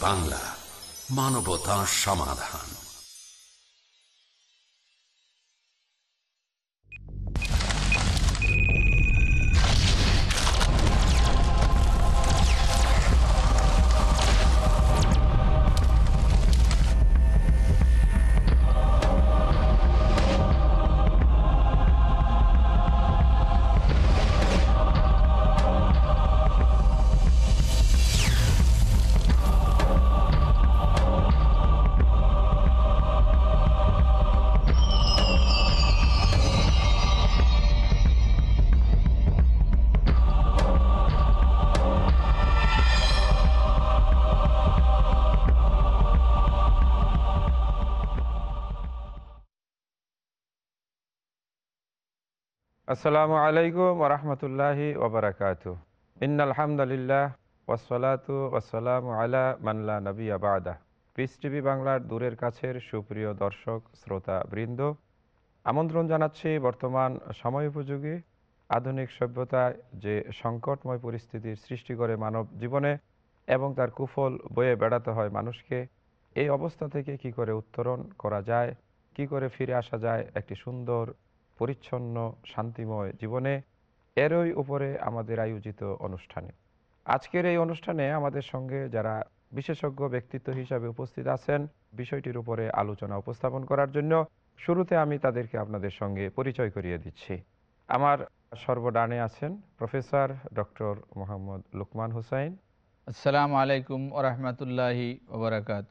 বাংলা মানবতা সমাধান। আসসালামু আলাইকুম ওরহমতুল্লাহি ওবরাকাত ইন্নালহামদুলিল্লাহ ওসলাতু ওসালাম আলা মান্লা নবী আবাদা পিস টিভি বাংলার দূরের কাছের সুপ্রিয় দর্শক, শ্রোতা, বৃন্দ, আমন্ত্রণ জানাচ্ছি বর্তমান সময় উপযোগী, আধুনিক সভ্যতায় যে সংকটময় পরিস্থিতির সৃষ্টি করে মানব জীবনে এবং তার কুফল বয়ে বেড়াতে হয় মানুষকে, এই অবস্থা থেকে কি করে উত্তরণ করা যায়, কি করে ফিরে আসা যায় একটি সুন্দর পরিচ্ছন্ন শান্তিময় জীবনে এরই উপরে আমাদের আয়োজিত অনুষ্ঠানে। আজকের এই অনুষ্ঠানে আমাদের সঙ্গে যারা বিশেষজ্ঞ ব্যক্তিত্ব হিসাবে উপস্থিত আছেন বিষয়টির উপরে আলোচনা উপস্থাপন করার জন্য শুরুতে আমি তাদেরকে আপনাদের সঙ্গে পরিচয় করিয়ে দিচ্ছি। আমার সর্বডানে আছেন প্রফেসর ডক্টর মোহাম্মদ লুকমান হুসাইন। আসসালামু আলাইকুম ওরহমতুল্লাহি ওবরাকাত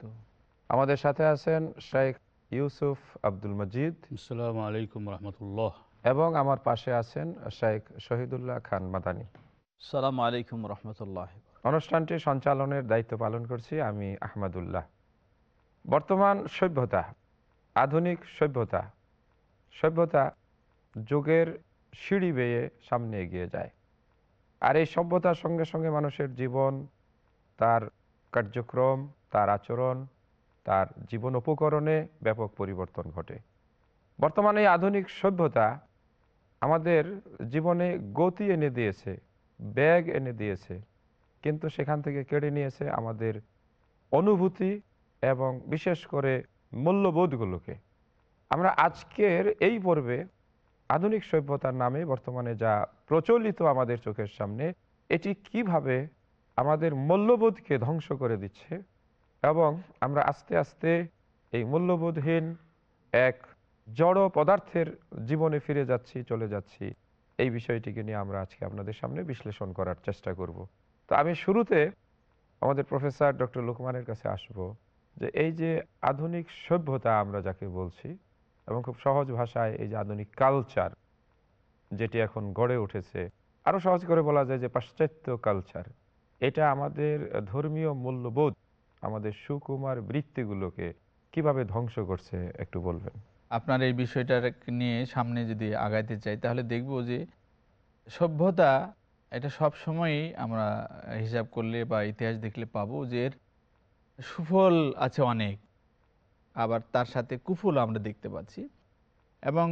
আমাদের সাথে আছেন শেখ ইউসুফ আব্দুল মজিদ। আসসালামু আলাইকুম রহমতুল্লাহ। এবং আমার পাশে আছেন শেখ শহীদুল্লাহ খান মাদানী। সালাম আলাইকুম রহমতুল্লাহ। অনুষ্ঠানটি সঞ্চালনের দায়িত্ব পালন করছি আমি আহমদুল্লাহ। বর্তমান সভ্যতা আধুনিক সভ্যতা সভ্যতা যুগের সিঁড়ি বেয়ে সামনে এগিয়ে যায়। আর এই সভ্যতার সঙ্গে সঙ্গে মানুষের জীবন তার কার্যক্রম তার আচরণ তার জীবন উপকরণে ব্যাপক পরিবর্তন ঘটে। বর্তমানে এই আধুনিক সভ্যতা আমাদের জীবনে গতি এনে দিয়েছে ব্যাগ এনে দিয়েছে, কিন্তু সেখান থেকে কেড়ে নিয়েছে আমাদের অনুভূতি এবং বিশেষ করে মূল্যবোধগুলোকে। আমরা আজকের এই পর্বে আধুনিক সভ্যতার নামে বর্তমানে যা প্রচলিত আমাদের চোখের সামনে, এটি কীভাবে আমাদের মূল্যবোধকে ধ্বংস করে দিচ্ছে এবং আমরা আস্তে আস্তে এই মূল্যবোধহীন এক জড় পদার্থের জীবনে ফিরে যাচ্ছি, চলে যাচ্ছি। এই বিষয়টিকে নিয়ে আমরা আজকে আপনাদের সামনে বিশ্লেষণ করার চেষ্টা করব। তো আমি শুরুতে আমাদের প্রফেসর ডক্টর লুকমানের কাছে আসব যে এই যে আধুনিক সভ্যতা আমরা যাকে বলছি এবং খুব সহজ ভাষায় এই যে আধুনিক কালচার যেটি এখন গড়ে উঠেছে, আরও সহজ করে বলা যায় যে পাশ্চাত্য কালচার এটা আমাদের ধর্মীয় মূল্যবোধ। আমাদের সুকুমার বৃত্তিগুলোকে কীভাবে ধ্বংস করছে একটু বলবেন? আপনার এই বিষয়টার নিয়ে সামনে যদি আগাইতে চাই, তাহলে দেখব যে সভ্যতা এটা সব সময়ই আমরা হিসাব করলে বা ইতিহাস দেখলে পাবো যে এর সুফল আছে অনেক, আবার তার সাথে কুফল আমরা দেখতে পাচ্ছি। এবং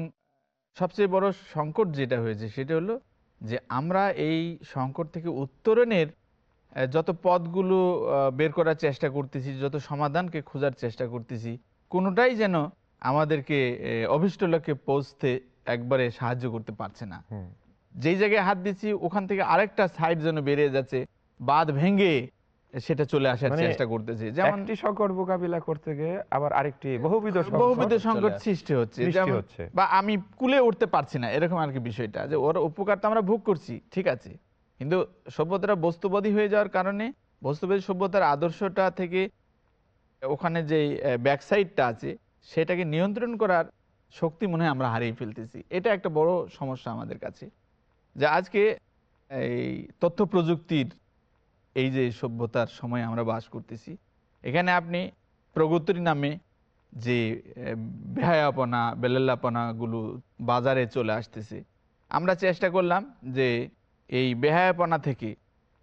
সবচেয়ে বড় সংকট যেটা হয়েছে সেটা হলো যে আমরা এই সংকট থেকে উত্তরণের যত পথগুলো আহ, বের করার চেষ্টা করতেছি যত সমাধানকে খোঁজার চেষ্টা করতেছি কোনোটাই যেন আমাদেরকে অভীষ্ট লক্ষ্যে পৌঁছতে একবারে সাহায্য করতে পারছে না। যেই জায়গায় হাত দিচ্ছি ওখান থেকে আরেকটা সাইড যেন বেরিয়ে যাচ্ছে বাদ ভেঙে সেটা চলে আসার মানে চেষ্টা করতেছে। যেমন একটি সংকট মোকাবিলা করতে গিয়ে আবার আরেকটি বহুবিধ বহুবিধ সংকট সৃষ্টি হচ্ছে। হচ্ছে। বা আমি কুলে উঠতে পারছি না এরকম আর কি বিষয়টা। যে ওর উপকার তো আমরা ভোগ করছি ঠিক আছে। কিন্তু সভ্যতাটা বস্তুবাদী হয়ে যাওয়ার কারণে বস্তুবাদী সভ্যতার আদর্শটা থেকে ওখানে যে ব্যাকসাইডটা আছে, সেটাকে নিয়ন্ত্রণ করার শক্তি মনে হয় আমরা হারিয়ে ফেলতেছি। এটা একটা বড় সমস্যা আমাদের কাছে। যে আজকে এই তথ্য প্রযুক্তির এই যে সভ্যতার সময় আমরা বাস করতেছি, এখানে আপনি প্রগতির নামে যে বেহায়াপনা, বেলেল্লাপনাগুলো বাজারে চলে আসতেছে, আমরা চেষ্টা করলাম যে এই বেহায়াপনা থেকে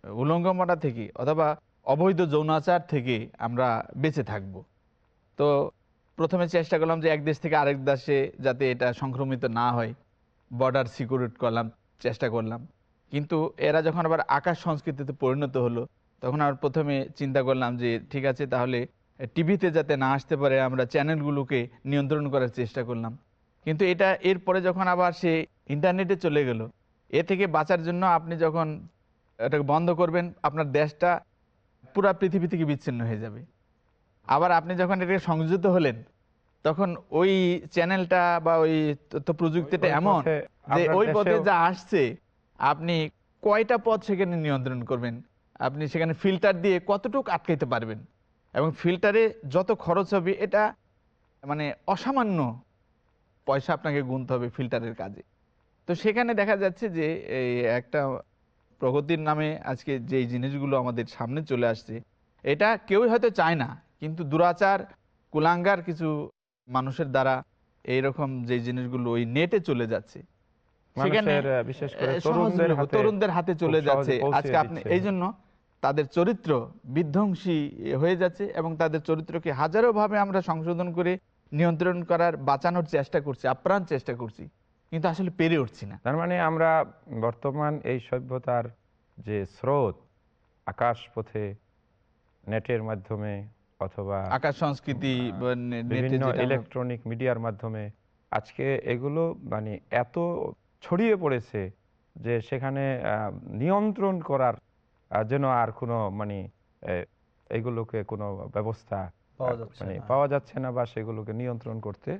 উলঙ্গমনা থেকে অথবা অবৈধ যৌনাচার থেকে আমরা বেঁচে থাকব। তো প্রথমে চেষ্টা করলাম যে এক দেশ থেকে আরেক দেশে যাতে এটা সংক্রমিত না হয়। বর্ডার সিকিউরিট করলাম, চেষ্টা করলাম। কিন্তু এরা যখন আবার আকাশ সংস্কৃতিতে পরিণত হলো, তখন আর প্রথমে চিন্তা করলাম যে ঠিক আছে, তাহলে টিভিতে যাতে না আসতে পারে, আমরা চ্যানেলগুলোকে নিয়ন্ত্রণ করার চেষ্টা করলাম। কিন্তু এটা এরপরে যখন আবার সে ইন্টারনেটে চলে গেল এ থেকে বাঁচার জন্য আপনি যখন এটাকে বন্ধ করবেন আপনার দেশটা পুরা পৃথিবী থেকে বিচ্ছিন্ন হয়ে যাবে। আবার আপনি যখন এটাকে সংযুক্ত হলেন তখন ওই চ্যানেলটা বা ওই তথ্য প্রযুক্তিটা এমন যে ওই পথে যা আসছে আপনি কয়টা পথ সেখানে নিয়ন্ত্রণ করবেন? আপনি সেখানে ফিল্টার দিয়ে কতটুকু আটকাইতে পারবেন? এবং ফিল্টারে যত খরচ হবে এটা মানে অসামান্য পয়সা আপনাকে গুনতে হবে ফিল্টারের কাজে। তো সেখানে দেখা যাচ্ছে যে এই একটা প্রগতির নামে আজকে যে জিনিসগুলো আমাদের সামনে চলে আসছে এটা কেউই হয়তো চায় না। কিন্তু দুরাচার কুলাঙ্গার কিছু মানুষের দ্বারা এইরকম যে জিনিসগুলো ওই নেটে চলে যাচ্ছে। তরুণদের হাতে চলে যাচ্ছে। আজকে আপনি এই জন্য তাদের চরিত্র বিধ্বংসী হয়ে যাচ্ছে এবং তাদের চরিত্রকে হাজারো ভাবে আমরা সংশোধন করে নিয়ন্ত্রণ করার বাঁচানোর চেষ্টা করছি আপ্রাণ চেষ্টা করছি। কিন্তু আসলে পেরে উঠছি না তার মানে আমরা বর্তমান এই সভ্যতার যে স্রোত আকাশ পথে নেটের মাধ্যমে অথবা আকাশ সংস্কৃতি ইলেকট্রনিক মিডিয়ার মাধ্যমে আজকে এগুলো মানে এত ছড়িয়ে পড়েছে যে সেখানে নিয়ন্ত্রণ করার যেন আর কোনো মানে এগুলোকে কোনো ব্যবস্থা মানে। পাওয়া যাচ্ছে না বা সেগুলোকে নিয়ন্ত্রণ করতে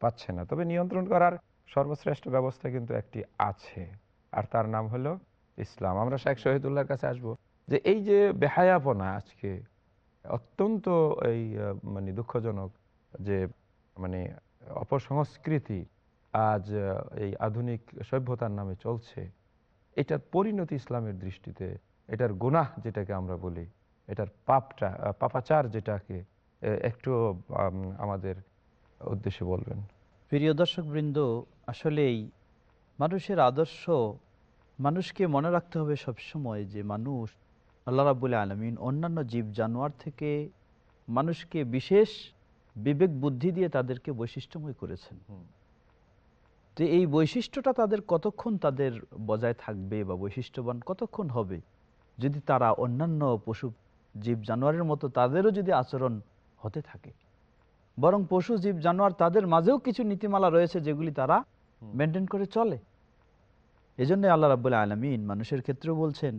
পারছে না তবে নিয়ন্ত্রণ করার সর্বশ্রেষ্ঠ ব্যবস্থা কিন্তু একটি আছে। আর তার নাম হলো ইসলাম। আমরা শেখ শহীদুল্লাহর কাছে আসব যে এই যে বেহায়াপনা আজকে অত্যন্ত এই মানে দুঃখজনক যে মানে অপসংস্কৃতি আজ এই আধুনিক সভ্যতার নামে চলছে, এটার পরিণতি ইসলামের দৃষ্টিতে, এটার গুনাহ যেটাকে আমরা বলি, এটার পাপটা, পাপাচার যেটাকে একটু আমাদের উদ্দেশ্যে বলবেন। প্রিয় দর্শক বৃন্দ আসলেই মানুষের আদর্শ মানুষকে মনে রাখতে হবে সবসময় যে মানুষ আল্লাহ রাবুল আলমিন অন্যান্য জীব জানোয়ার থেকে মানুষকে বিশেষ বিবেক বুদ্ধি দিয়ে তাদেরকে বৈশিষ্ট্যময় করেছেন। তো এই বৈশিষ্ট্যটা তাদের কতক্ষণ তাদের বজায় থাকবে বা বৈশিষ্ট্যবান কতক্ষণ হবে? যদি তারা অন্যান্য পশু জীব জানোয়ারের মতো তাদেরও যদি আচরণ হতে থাকে। বরং পশু জীব জানোয়ার তাদের মাঝেও কিছু নীতিমালা রয়েছে যেগুলি তারা মেনটেন করে চলে। এই জন্য আল্লাহ রাবুল্লাহ আলমিন মানুষের ক্ষেত্রেও বলছেন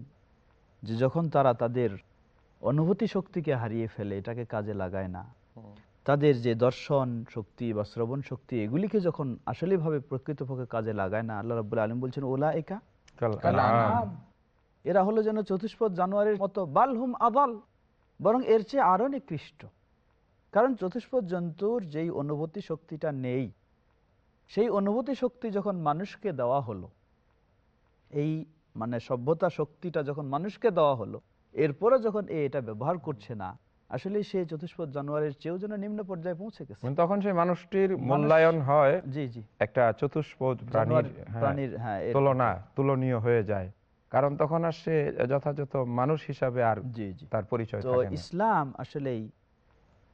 যে যখন তারা তাদের অনুভূতি শক্তিকে হারিয়ে ফেলে এটাকে কাজে লাগায় না। তাদের যে দর্শন শক্তি বা শ্রবণ শক্তি এগুলিকে যখন আসলেভাবে প্রকৃতপক্ষে কাজে লাগায় না আল্লাহ রাবুল্লাহ আলম বলছেন ওলা একা। এরা হলো যেন চতুষ্পদ জানোয়ারের মতো বালহুম আবাল বরং এর চেয়ে আরও নিকৃষ্ট। কারণ চতুষ্পদ জন্তুর যেই অনুভূতি শক্তিটা নেই সেই অনুভূতি শক্তি যখন মানুষকে দেওয়া হলো এই মানে সভ্যতা শক্তিটা যখন মানুষকে দেওয়া হলো এরপরে যখন এ এটা ব্যবহার করছে না আসলে সে চতুষ্পদ জানোয়ারের চেয়েও যেন নিম্ন পর্যায়ে পৌঁছে গেছে। তখন সেই মানুষটির মূল্যায়ন হয় জি জি। একটা চতুষ্পদ প্রাণীর হ্যাঁ, প্রাণীর হ্যাঁ তুলনা তুলনীয় হয়ে যায়। কারণ তখন আর সে যথাযথ মানুষ হিসাবে আর জি জি। তার পরিচয় তো ইসলাম আসলেই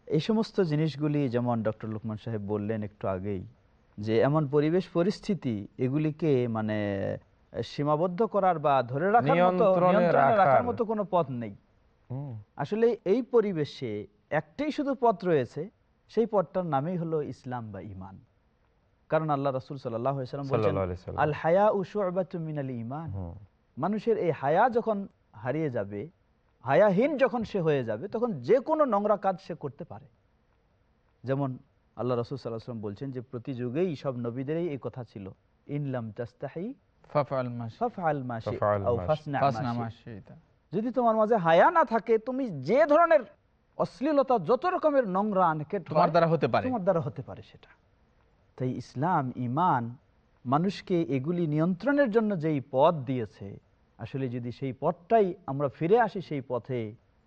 এই সমস্ত জিনিসগুলি যেমন ডক্টর লুকমান সাহেব বললেন একটু আগেই যে এমন পরিবেশ পরিস্থিতি এগুলিকে মানে সীমাবদ্ধ করার বা ধরে রাখার মতো রাখার। মতো কোনো পথ নেই। আসলে এই পরিবেশে একটাই শুধু পথ রয়েছে সেই পথটার নামেই হলো ইসলাম বা ইমান কারণ আল্লাহ রাসূল সাল্লাম। আল হায়া উশুবাতুম মিনাল ইমান মানুষের এই হায়া যখন হারিয়ে যাবে হায়াহীন যখন সে হয়ে যাবে তখন যে কোনো নোংরা কাজ সে করতে পারে। যেমন আল্লাহ রসুল সাল্লাহাম বলছেন যে প্রতি যুগেই সব নবীদেরই এই কথা ছিল ইনলাম তাস্তাহি। যদি তোমার মাঝে হায়া না থাকে তুমি যে ধরনের অশ্লীলতা যত রকমের নোংরা আনকেট তোমার দ্বারা হতে পারে। তোমার দ্বারা হতে পারে সেটা। তাই ইসলাম ইমান মানুষকে এগুলি নিয়ন্ত্রণের জন্য যেই পথ দিয়েছে আসলে যদি সেই পথটাই আমরা ফিরে আসি সেই পথে,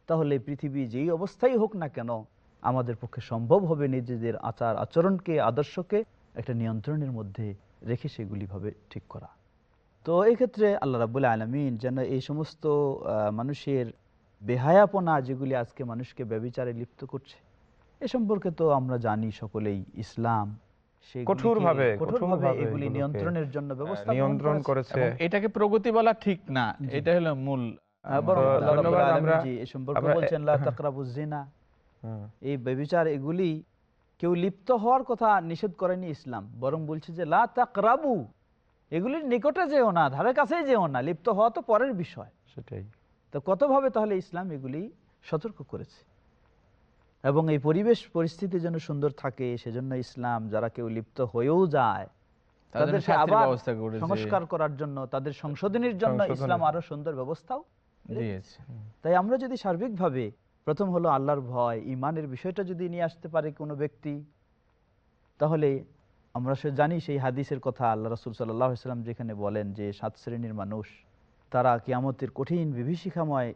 তাহলে পৃথিবী যেই অবস্থাই হোক না কেন, আমাদের পক্ষে সম্ভব হবে নিজেদের আচার আচরণকে, আদর্শকে একটা নিয়ন্ত্রণের মধ্যে রেখে সেগুলিভাবে ঠিক করা। তো এই ক্ষেত্রে আল্লাহ রাবুল আলমিন যেন এই সমস্ত মানুষের বেহায়াপনা যেগুলি আজকে মানুষকে ব্যবিচারে লিপ্ত করছে, এ সম্পর্কে তো আমরা জানি সকলেই, ইসলাম কঠোরভাবে কঠোরভাবে এগুলি নিয়ন্ত্রণের জন্য ব্যবস্থা নিয়ন্ত্রণ করেছে। এটাকে প্রগতি বলা ঠিক না এটা হলো মূল এই এগুলি কেউ লিপ্ত হওয়ার কথা নিষেধ করেনি ইসলাম বরং বলছে যে লা তাকরাবু এগুলির নিকটে যেও না ধারে কাছেই যেও না লিপ্ত হওয়া তো পরের বিষয়। সেটাই। তো কতভাবে তাহলে ইসলাম এগুলি সতর্ক করেছে? এবং এই পরিবেশ পরিস্থিতি যেন সুন্দর থাকে সেজন্য ইসলাম যারা কেউ লিপ্ত হয়েও যায় তাদেরকে আবার। সংস্কার করার জন্য তাদের সংশোধনের জন্য ইসলাম আরও সুন্দর ব্যবস্থাও তাই আমরা যদি সার্বিকভাবে প্রথম হলো আল্লাহর ভয় ইমানের বিষয়টা যদি নিয়ে আসতে পারে কোনো ব্যক্তি তাহলে আমরা সে জানি সেই হাদিসের কথা আল্লাহ রসুল সাল্লাম যেখানে বলেন যে সাত শ্রেণির মানুষ তারা কিয়ামতের কঠিন বিভীষিকাময়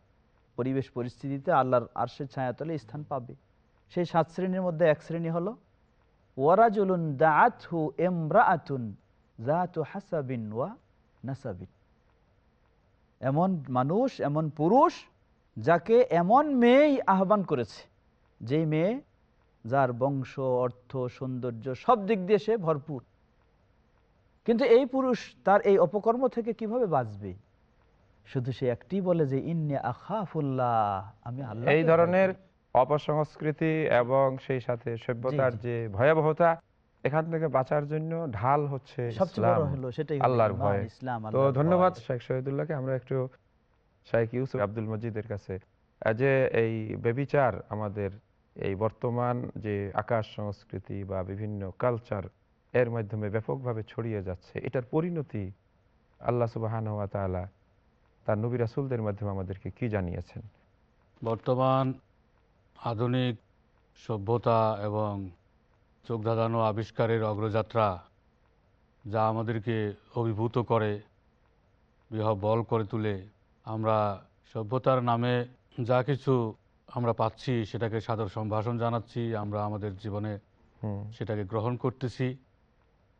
পরিবেশ পরিস্থিতিতে আল্লাহর আরশের ছায়াতলে স্থান পাবে। সেই সাত শ্রেণির মধ্যে এক শ্রেণি হলো ওয়ারাজুলুন দাআতহু ইমরাআতুন যাতু হাসাবিন ওয়া নাসাবিন। এমন মানুষ এমন পুরুষ যাকে এমন মেয়েই আহ্বান করেছে যেই মেয়ে যার বংশ অর্থ সৌন্দর্য সব দিক দিয়ে সে ভরপুর। কিন্তু এই পুরুষ তার এই অপকর্ম থেকে কীভাবে বাঁচবে? শুধু সে একটি বলে যে ইন্নে আখাফুল্লাহ আমি আল্লাহ এই ধরনের অপসংস্কৃতি এবং সেই সাথে সভ্যতার যে ভয়াবহতা এখান থেকে বাঁচার জন্য ঢাল হচ্ছে সবচেয়ে বড় ইসলাম, হলো সেটাই হলো আল্লাহর ভয়। ইসলাম তো ধন্যবাদ শেখ শহীদুল্লাহকে। আমরা একটু শেখ ইউসুফ আব্দুল মজিদের কাছে। যে এই বেবিচার আমাদের এই বর্তমান যে আকাশ সংস্কৃতি বা বিভিন্ন কালচার এর মাধ্যমে ব্যাপকভাবে ছড়িয়ে যাচ্ছে এটার পরিণতি আল্লাহ সুবাহান ওয়া তাআলা তার নবী রাসূলদের মাধ্যমে আমাদেরকে কি জানিয়েছেন? বর্তমান আধুনিক সভ্যতা এবং চোখ ধাঁধানো আবিষ্কারের অগ্রযাত্রা যা আমাদেরকে অভিভূত করে বিহবল করে তুলে আমরা সভ্যতার নামে যা কিছু আমরা পাচ্ছি সেটাকে সাদর সম্ভাষণ জানাচ্ছি আমরা আমাদের জীবনে সেটাকে গ্রহণ করতেছি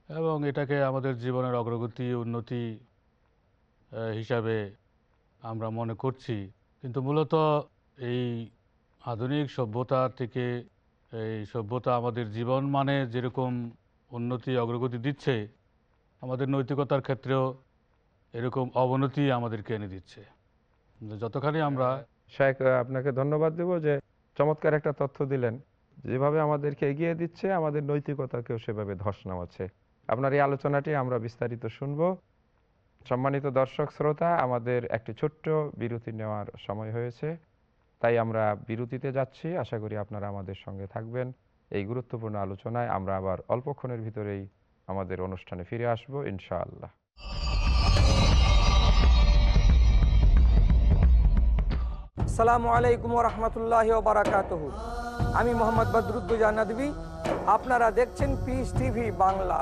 এবং এটাকে আমাদের জীবনের অগ্রগতি উন্নতি হিসাবে আমরা মনে করছি। কিন্তু মূলত এই আধুনিক সভ্যতা থেকে এই সভ্যতা আমাদের জীবন মানে যেরকম উন্নতি, অগ্রগতি দিচ্ছে, আমাদের নৈতিকতার ক্ষেত্রেও এরকম অবনতি আমাদেরকে এনে দিচ্ছে। যতখানি আমরা শেখ আপনাকে ধন্যবাদ দেব যে চমৎকার একটা তথ্য দিলেন। যেভাবে আমাদেরকে এগিয়ে দিচ্ছে, আমাদের নৈতিকতাকেও সেভাবে ধস নামাচ্ছে। আপনার এই আলোচনাটি আমরা বিস্তারিত শুনব। সম্মানিত দর্শক, শ্রোতা, আমাদের একটি ছোট্ট বিরতি নেওয়ার সময় হয়েছে। তাই আমরা বিরতিতে যাচ্ছি। আশা করি আপনারা আমাদের সঙ্গে থাকবেন। এই গুরুত্বপূর্ণ আলোচনায় আমরা আবার অল্পক্ষণের ভিতরেই আমাদের অনুষ্ঠানে ফিরে আসব, ইনশাআল্লাহ। আসসালামু আলাইকুম রহমতুল্লাহ বারাকাতুহ। আমি মোহাম্মদ বদরুদ্দুজা নদী আপনারা দেখছেন Peace TV Bangla.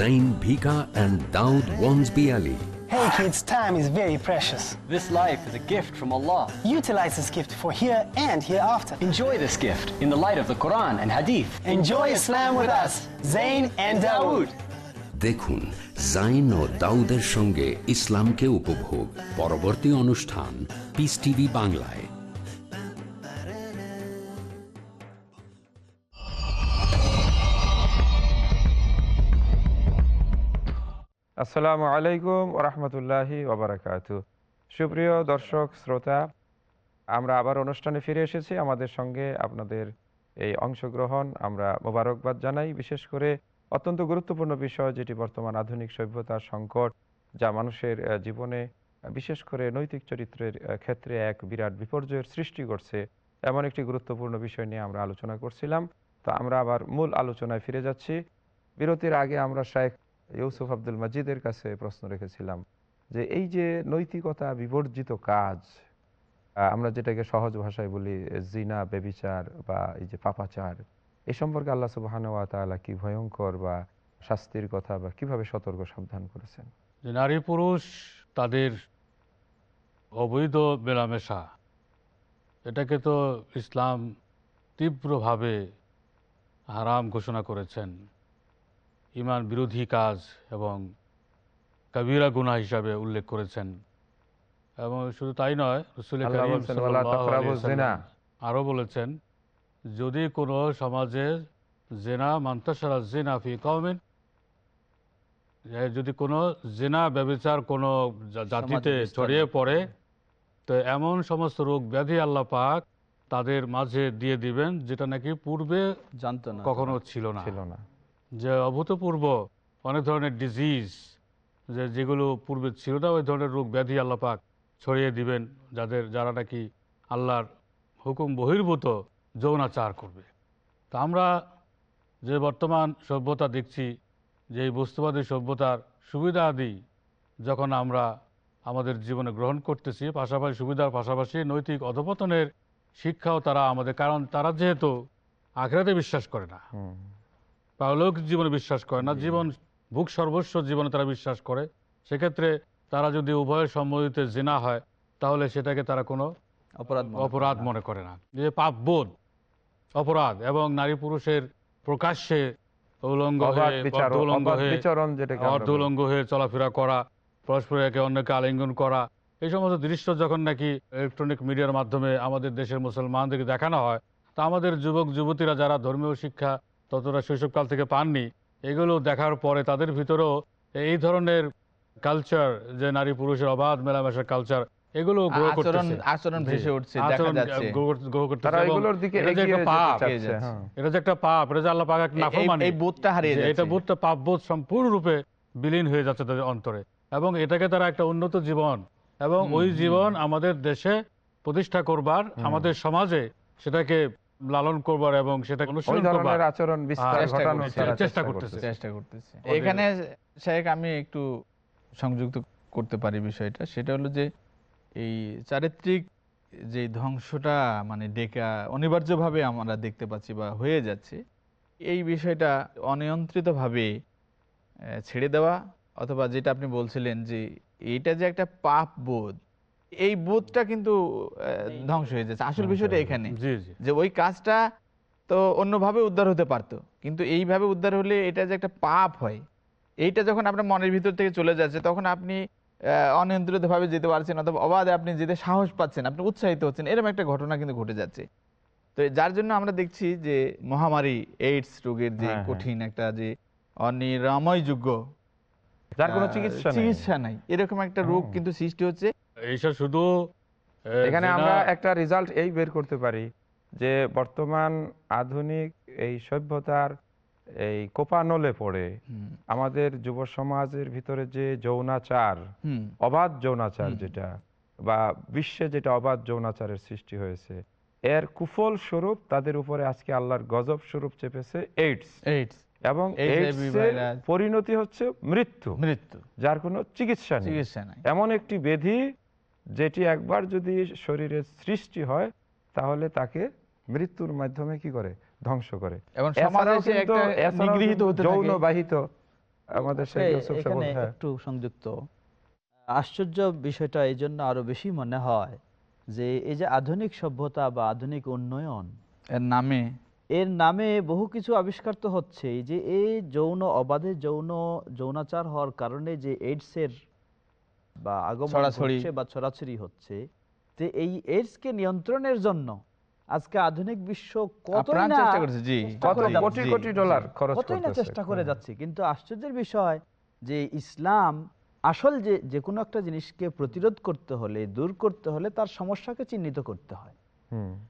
Zain Bhika and Daud Wansby Ali. Hey kids, time is very precious. This life is a gift from Allah. Utilize this gift for here and hereafter. Enjoy this gift in the light of the Quran and Hadith. Enjoy Islam with us, Zain and Dawood. দেখুন জাইন ও দাউদের সঙ্গে ইসলামকে উপভোগ পরবর্তী অনুষ্ঠান piece TV বাংলায় আসসালামু আলাইকুম রহমতুল্লাহি ওবরাকাত সুপ্রিয় দর্শক, শ্রোতা, আমরা আবার অনুষ্ঠানে ফিরে এসেছি। আমাদের সঙ্গে আপনাদের এই অংশগ্রহণ আমরা মোবারকবাদ জানাই। বিশেষ করে অত্যন্ত গুরুত্বপূর্ণ বিষয় যেটি বর্তমান আধুনিক সভ্যতার সংকট, যা মানুষের জীবনে বিশেষ করে নৈতিক চরিত্রের ক্ষেত্রে এক বিরাট বিপর্যয়ের সৃষ্টি করছে। এমন একটি গুরুত্বপূর্ণ বিষয় নিয়ে আমরা আলোচনা করছিলাম। তো আমরা আবার মূল আলোচনায় ফিরে যাচ্ছি। বিরতির আগে আমরা শায়েখ ইউসুফ আব্দুল মাজিদের কাছে প্রশ্ন রেখেছিলাম যে এই যে নৈতিকতা বিবর্জিত কাজ আমরা যেটাকে সহজ ভাষায় বলি জিনা বেবিচার বা এই যে পাপাচার এই সম্পর্কে আল্লাহ সুবাহান ওয়া তাআলা কি ভয়ঙ্কর বা শাস্তির কথা বা কীভাবে সতর্ক সাবধান করেছেন? যে নারী পুরুষ তাদের অবৈধ মেলামেশা, এটাকে তো ইসলাম তীব্রভাবে হারাম ঘোষণা করেছেন। ইমান বিরোধী কাজ এবং কবিরা গুনাহ হিসাবে উল্লেখ করেছেন। এবং শুধু তাই নয় রসুল করিম বলছেন, যদি কোনো সমাজে জেনা মান্তাসারা জেনা ফি কওমিন এ যদি কোনো জেনা ব্যবচার কোনো জাতিতে ছড়িয়ে। পড়ে তো এমন সমস্ত রোগ ব্যাধি আল্লাহ পাক তাদের মাঝে দিয়ে দিবেন যেটা নাকি পূর্বে জানতো না। কখনো ছিল না। ছিল না। যে অভূতপূর্ব অনেক ধরনের ডিজিজ যে যেগুলো পূর্বে ছিল না, ওই ধরনের রোগ ব্যাধি আল্লাপাক ছড়িয়ে দিবেন, যাদের, যারা নাকি আল্লাহর হুকুম বহির্ভূত যৌনাচার করবে। তা আমরা যে বর্তমান সভ্যতা দেখছি, যে এই বস্তুবাদী সভ্যতার সুবিধা আদি যখন আমরা আমাদের জীবনে গ্রহণ করতেছি, পাশাপাশি সুবিধার পাশাপাশি নৈতিক অধপতনের শিক্ষাও তারা আমাদের, কারণ তারা যেহেতু আখেরাতে বিশ্বাস করে না। হুম। পারলৌকিক জীবনে বিশ্বাস করে না জীবন ভুক সর্বস্ব জীবনে তারা বিশ্বাস করে সেক্ষেত্রে তারা যদি উভয়ের সম্মতিতে জেনা হয় তাহলে সেটাকে তারা কোনো অপরাধ অপরাধ মনে করে না যে পাপবোধ অপরাধ এবং নারী পুরুষের প্রকাশ্যে উলঙ্গ হয়ে বিচার অর্ধ উলঙ্গ অবাধ হয়ে বিচরণ যেটাকে আমরা অর্ধ বলি। উলঙ্গ হয়ে চলাফেরা করা পরস্পর একে অন্যকে আলিঙ্গন করা এই সমস্ত দৃশ্য যখন নাকি ইলেকট্রনিক মিডিয়ার মাধ্যমে আমাদের দেশের মুসলমানদেরকে দেখানো হয় তা আমাদের যুবক যুবতীরা যারা ধর্মীয় শিক্ষা ততটা শৈশবকাল থেকে পাননি। এগুলো দেখার পরে তাদের ভিতরেও এই ধরনের কালচার যে নারী পুরুষের অবাধ মেলামেশার কালচার এগুলো আচরণ। ভেসে উঠছে দিকে এটা যে একটা পাপ। হ্যাঁ। এটা যে পাপ আল্লাহ পাক এক নাফরমানি। এই বোধটা হারিয়ে যাচ্ছে এটা বোধটা পাপ বোধ সম্পূর্ণরূপে বিলীন হয়ে যাচ্ছে তাদের অন্তরে। এবং এটাকে তারা একটা উন্নত জীবন। এবং ওই জীবন আমাদের দেশে প্রতিষ্ঠা করবার আমাদের সমাজে সেটাকে লালন করবার এবং সেটাকে ওই ধরনের আচরণ বিস্তার চেষ্টা ঘটানো করছে, তারা চেষ্টা করতেছে। চেষ্টা করতেছে। এখানে শেখ আমি একটু সংযুক্ত করতে পারি বিষয়টা। সেটা হলো যে এই চারিত্রিক যে ধ্বংসটা মানে ডেকা অনিবার্যভাবে আমরা দেখতে পাচ্ছি বা হয়ে যাচ্ছে এই বিষয়টা অনিয়ন্ত্রিতভাবে আহ, ছেড়ে দেওয়া অথবা যেটা আপনি বলছিলেন যে এইটা যে একটা পাপ বোধ এই বোধটা কিন্তু ধ্বংস হয়ে যাচ্ছে। আসল বিষয়টা এখানে। যে ওই কাজটা তো অন্যভাবে উদ্ধার হতে পারতো। কিন্তু এইভাবে উদ্ধার হলে এটা যে একটা পাপ হয় এইটা যখন আপনার মনের ভিতর থেকে চলে যাচ্ছে তখন আপনি আহ, অনিয়ন্ত্রিতভাবে যেতে পারছেন অথবা অবাধে আপনি যেতে সাহস পাচ্ছেন আপনি উৎসাহিত হচ্ছেন এরকম একটা ঘটনা কিন্তু ঘটে যাচ্ছে। তো যার জন্য আমরা দেখছি যে মহামারী এইডস রোগের যে হ্যাঁ, হ্যাঁ। কঠিন একটা যে অনিরাময়যোগ্য যার কোনো চিকিৎসা চিকিৎসা নাই। এরকম একটা রোগ কিন্তু সৃষ্টি হচ্ছে। এইসব শুধু এখানে আমরা একটা রেজাল্ট এই বের করতে পারি যে বর্তমান আধুনিক এই সভ্যতার এই কোপানলে পড়ে আমাদের যুব সমাজের ভিতরে যে যৌনাচার অবাধ যৌনাচার যেটা বা বিশ্বে যেটা অবাধ যৌনাচারের সৃষ্টি হয়েছে এর কুফল স্বরূপ তাদের উপরে আজকে আল্লাহর গজব স্বরূপ চেপেছে এইডস এইডস এবং। পরিণতি হচ্ছে মৃত্যু মৃত্যু। যার কোনো চিকিৎসা নেই। এমন একটি ব্যাধি যেটি একবার যদি শরীরে সৃষ্টি হয় তাহলে তাকে মৃত্যুর মাধ্যমে কি করে? ধ্বংস করে। এবং সমাজে এছাড়াও সে কিন্তু- একটা এছাড়াও নিগৃহীত কিন্তু হতে যৌন বাহিত আমাদের হ্যাঁ। একটু সংযুক্ত। আশ্চর্য বিষয়টা এই জন্য আরও বেশি মনে হয় যে এই যে আধুনিক সভ্যতা বা আধুনিক উন্নয়ন এর নামে এর নামে বহু কিছু আবিষ্কার তো হচ্ছে যে এই যৌন অবাধে যৌন যৌনাচার হওয়ার কারণে যে এইডসের বা আগমন হচ্ছে বা ছড়াছড়ি হচ্ছে যে এই এইডসকে নিয়ন্ত্রণের জন্য আজকে আধুনিক বিশ্ব কতই না চেষ্টা করছে, জি। চেষ্টা কত কোটি কোটি ডলার খরচ কতই না চেষ্টা করে যাচ্ছে। কিন্তু আশ্চর্যের বিষয় যে ইসলাম আসল যে যে কোনো একটা জিনিসকে প্রতিরোধ করতে হলে দূর করতে হলে তার সমস্যাকে চিহ্নিত করতে হয়।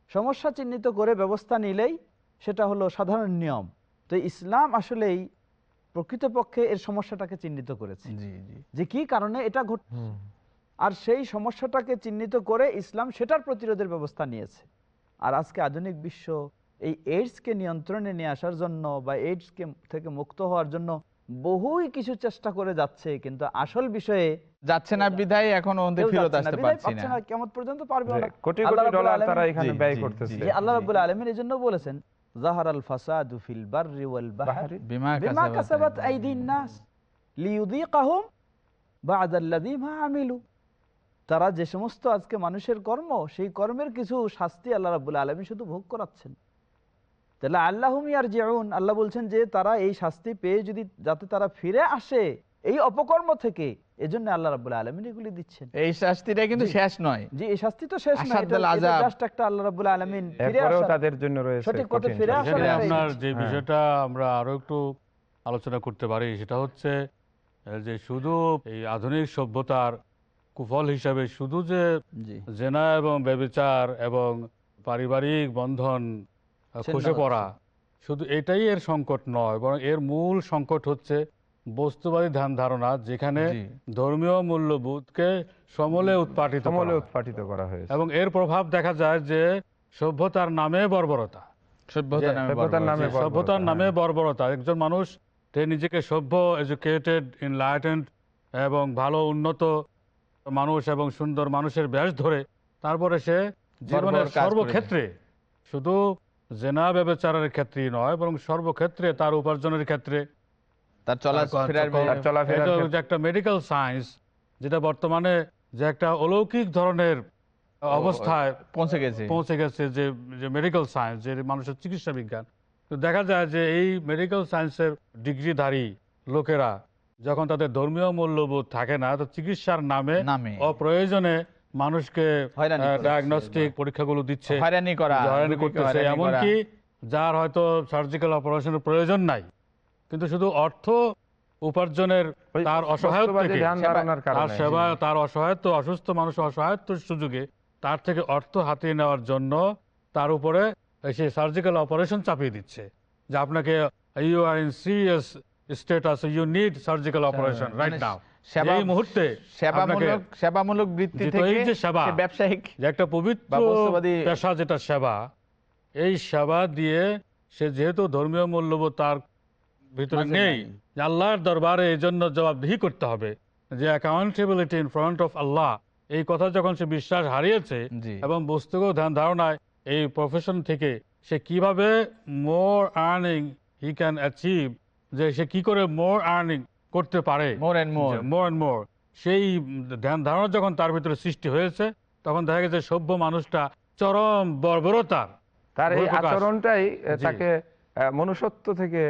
সমস্যা চিহ্নিত করে ব্যবস্থা নিলেই সেটা হলো সাধারণ নিয়ম। তো ইসলাম আসলেই প্রকৃতপক্ষে এর সমস্যাটাকে চিহ্নিত করেছে। জি জি। যে কি কারণে এটা ঘট আর সেই সমস্যাটাকে চিহ্নিত করে ইসলাম সেটার প্রতিরোধের ব্যবস্থা নিয়েছে। আর আজকে আধুনিক বিশ্ব এই এইডসকে নিয়ন্ত্রণে নিয়ে আসার জন্য বা এইডসকে থেকে মুক্ত হওয়ার জন্য বহুই কিছু চেষ্টা করে যাচ্ছে কিন্তু আসল বিষয়ে যাচ্ছে না বিধায় এখন ওদের ফেরত। আসতে পারছি না। কেমন পর্যন্ত পারবে না কোটি আল্লাহ কোটি ডলার তারা এখানে ব্যয় করতেছে। আল্লাহ রাব্বুল আলামিন এই জন্য বলেছেন ফাসাদু ফিল বাররি ওয়াল বাহরি বাহারি বিমা বিমা কাসাবাত কাসাবাত আইদিহিম। আইদিন নাস লিইউযীকাহুম বা'দাল্লাযী তারা যে সমস্ত আজকে মানুষের কর্ম সেই কর্মের কিছু শাস্তি আল্লাহ রাব্বুল আলামিন শুধু ভোগ করাচ্ছেন তাহলে আল্লাহুম ইয়ারজিউন আল্লাহ বলছেন যে তারা এই শাস্তি পেয়ে যদি যাতে তারা ফিরে আসে এই অপকর্ম থেকে এজন্য আল্লাহ রাবুল আলমিন এগুলি দিচ্ছেন। এই শাস্তিটা কিন্তু শেষ নয়। যে এই শাস্তি তো শেষ না আসাদ্দাল এটা- এটা আযাব। just একটা আল্লাহ রাবুল আলমিন ফিরে আসার- তাদের জন্য রয়েছে সঠিক ফিরে আপনার যে হ্যাঁ। বিষয়টা আমরা আরও একটু আলোচনা করতে পারি সেটা হচ্ছে যে শুধু এই আধুনিক সভ্যতার কুফল হিসাবে শুধু যে জেনা এবং ব্যবিচার এবং পারিবারিক বন্ধন খসে পড়া শুধু এটাই এর সংকট নয় বরং এর মূল সংকট হচ্ছে বস্তুবাদী ধ্যান ধারণা যেখানে ধর্মীয় মূল্যবোধকে সমলে উৎপাটিত সমলে। উৎপাটিত করা হয়েছে। এবং এর প্রভাব দেখা যায় যে সভ্যতার নামে বর্বরতা। সভ্যতার নামে বর্বরতা, হ্যাঁ। বর্বরতা। একজন মানুষ নিজেকে সভ্য এডুকেটেড ইনলাইটেন্ড এবং ভালো উন্নত মানুষ এবং সুন্দর মানুষের ব্যাস ধরে তারপরে সে জীবনের সর্বক্ষেত্রে শুধু জেনা ব্যবচারের ক্ষেত্রেই নয় বরং সর্বক্ষেত্রে তার উপার্জনের ক্ষেত্রে তার চলাফেরার একটা মেডিকেল সায়েন্স যেটা বর্তমানে যে একটা অলৌকিক ধরনের অবস্থায় পৌঁছে গেছে পৌঁছে গেছে যে যে মেডিকেল সায়েন্স যে মানুষের চিকিৎসা বিজ্ঞান তো দেখা যায় যে এই মেডিকেল সায়েন্সের ডিগ্রিধারী লোকেরা যখন তাদের ধর্মীয় মূল্যবোধ থাকে না তো চিকিৎসার নামে নামে অপ্রয়োজনে মানুষকে। ডায়াগনস্টিক পরীক্ষাগুলো দিচ্ছে হয়রানি করা হয়রানি করতেছে করা। এমনকি যার হয়তো সার্জিক্যাল অপারেশনের প্রয়োজন নাই কিন্তু শুধু অর্থ উপার্জনের তার অসহায়ত্ব তার সেবা তার অসহায়ত্ব অসুস্থ মানুষ অসহায়ত্বের সুযোগে তার থেকে অর্থ হাতিয়ে নেওয়ার জন্য তার উপরে সেই সার্জিক্যাল অপারেশন চাপিয়ে দিচ্ছে। যে আপনাকে you are in serious status you need surgical operation right now সেবা- এই মুহূর্তে সেবামূলক সেবামূলক বৃত্তি থেকে যে সেবা, সে ব্যবসায়িক যে একটা পবিত্র পেশা যেটা সেবা এই সেবা দিয়ে সে যেহেতু ধর্মীয় মূল্যবোধ তার ভিতরে মাঝে নেই। আল্লাহর দরবারে এই জন্য জবাবদিহি করতে হবে যে অ্যাকাউন্টেবিলিটি ইন ফ্রন্ট অফ আল্লাহ এই কথা যখন সে বিশ্বাস হারিয়েছে এবং বস্তুগত ধ্যান ধারণায় এই প্রফেশন থেকে সে কীভাবে more earning he can achieve যে সে কি করে মোর আর্নিং করতে পারে more and more more and more সেই ধ্যান ধারণা যখন তার ভিতরে সৃষ্টি হয়েছে তখন দেখা গেছে সভ্য মানুষটা চরম বর্বরতার তার এই আচরণটাই তাকে মনুষ্যত্ব থেকে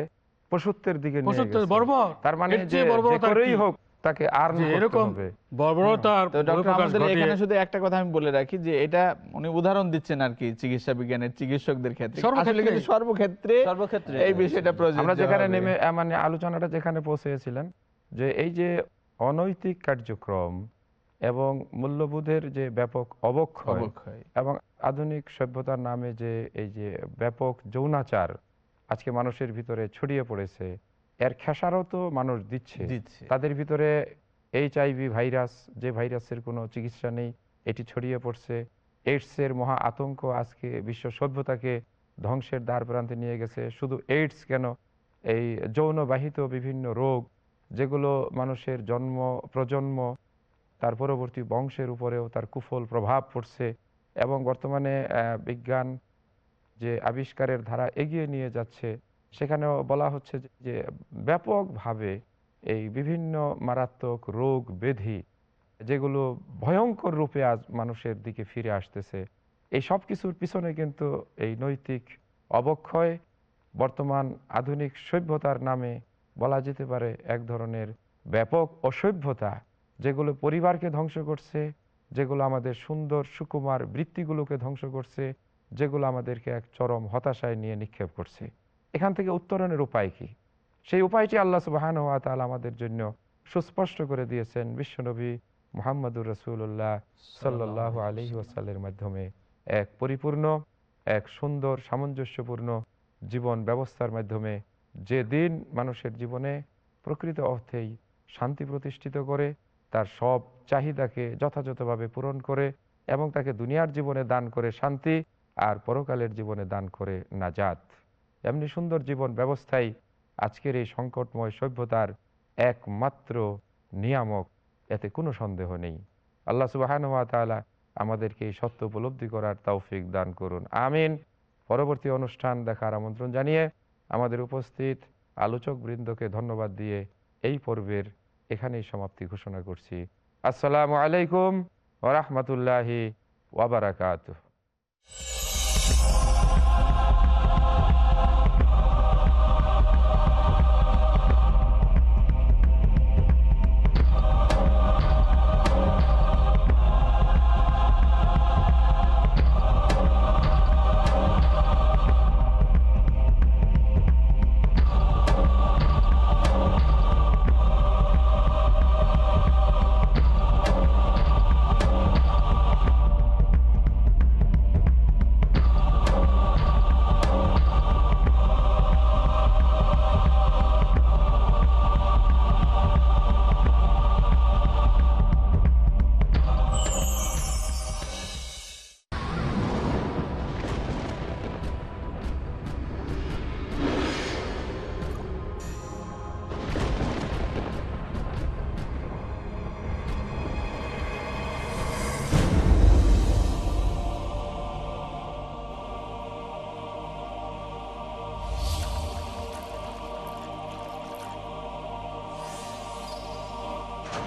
পশুত্বের দিকে পশুত্বের বর্বর। তার মানে যে করেই হোক তাকে আর এরকম বর্বরতার তো ডক্টর বহিঃপ্রকাশ আমাদের ঘটিয়ে এখানে শুধু একটা কথা আমি বলে রাখি যে এটা উনি উদাহরণ দিচ্ছেন আর কি চিকিৎসা বিজ্ঞানের চিকিৎসকদের ক্ষেত্রে। আসলে কিন্তু সর্বক্ষেত্রে সর্বক্ষেত্রে। এই বিষয়টা প্রযোজ্য আমরা যেখানে নেমে মানে আলোচনাটা যেখানে পৌঁছেছিলেন যে এই যে অনৈতিক কার্যক্রম এবং মূল্যবোধের যে ব্যাপক অবক্ষয়। এবং আধুনিক সভ্যতার নামে যে এই যে ব্যাপক যৌনাচার আজকে মানুষের ভিতরে ছড়িয়ে পড়েছে। এর খেসারও তো মানুষ দিচ্ছে। তাদের ভিতরে এইচ ভাইরাস যে ভাইরাসের কোনো চিকিৎসা নেই এটি ছড়িয়ে পড়ছে। এইডসের মহা আতঙ্ক আজকে বিশ্ব সভ্যতাকে ধ্বংসের দ্বার প্রান্তে নিয়ে গেছে। শুধু এইডস কেন এই যৌনবাহিত বিভিন্ন রোগ যেগুলো মানুষের জন্ম প্রজন্ম তার পরবর্তী বংশের উপরেও তার কুফল প্রভাব পড়ছে এবং বর্তমানে বিজ্ঞান যে আবিষ্কারের ধারা এগিয়ে নিয়ে যাচ্ছে, সেখানেও বলা হচ্ছে যে- ব্যাপকভাবে এই বিভিন্ন মারাত্মক রোগ ব্যাধি, যেগুলো ভয়ঙ্কর রূপে আজ মানুষের দিকে ফিরে আসতেছে, এই সব কিছুর পিছনে কিন্তু এই নৈতিক অবক্ষয়, বর্তমান আধুনিক সভ্যতার নামে বলা যেতে পারে এক ধরনের ব্যাপক অসভ্যতা, যেগুলো পরিবারকে ধ্বংস করছে, যেগুলো আমাদের সুন্দর সুকুমার বৃত্তিগুলোকে ধ্বংস করছে যেগুলো আমাদেরকে এক চরম হতাশায় নিয়ে নিক্ষেপ করছে। এখান থেকে উত্তরণের উপায় কি? সেই উপায়টি আল্লাহ সুবাহান ওয়া তাআলা আমাদের জন্য সুস্পষ্ট করে দিয়েছেন বিশ্বনবী মোহাম্মদুর রসুল্লাহ সাল্লাহ আলহি ওয়াসাল্লের মাধ্যমে। এক পরিপূর্ণ, এক সুন্দর, সামঞ্জস্যপূর্ণ জীবন ব্যবস্থার মাধ্যমে যে দিন মানুষের জীবনে প্রকৃত অর্থেই শান্তি প্রতিষ্ঠিত করে, তার সব চাহিদাকে যথাযথভাবে পূরণ করে এবং তাকে দুনিয়ার জীবনে দান করে শান্তি আর পরকালের জীবনে দান করে নাজাত। এমনি সুন্দর জীবন ব্যবস্থাই আজকের এই সংকটময় সভ্যতার একমাত্র নিয়ামক। এতে কোনো সন্দেহ নেই। আল্লাহ সুবাহান তাআলা আমাদেরকে এই সত্য উপলব্ধি করার তৌফিক দান করুন। আমিন। পরবর্তী অনুষ্ঠান দেখার আমন্ত্রণ জানিয়ে আমাদের উপস্থিত আলোচক বৃন্দকে ধন্যবাদ দিয়ে এই পর্বের এখানেই সমাপ্তি ঘোষণা করছি। আসসালামু আলাইকুম ওরহমতুল্লাহি ওয়াবারাকাতুহ Oh.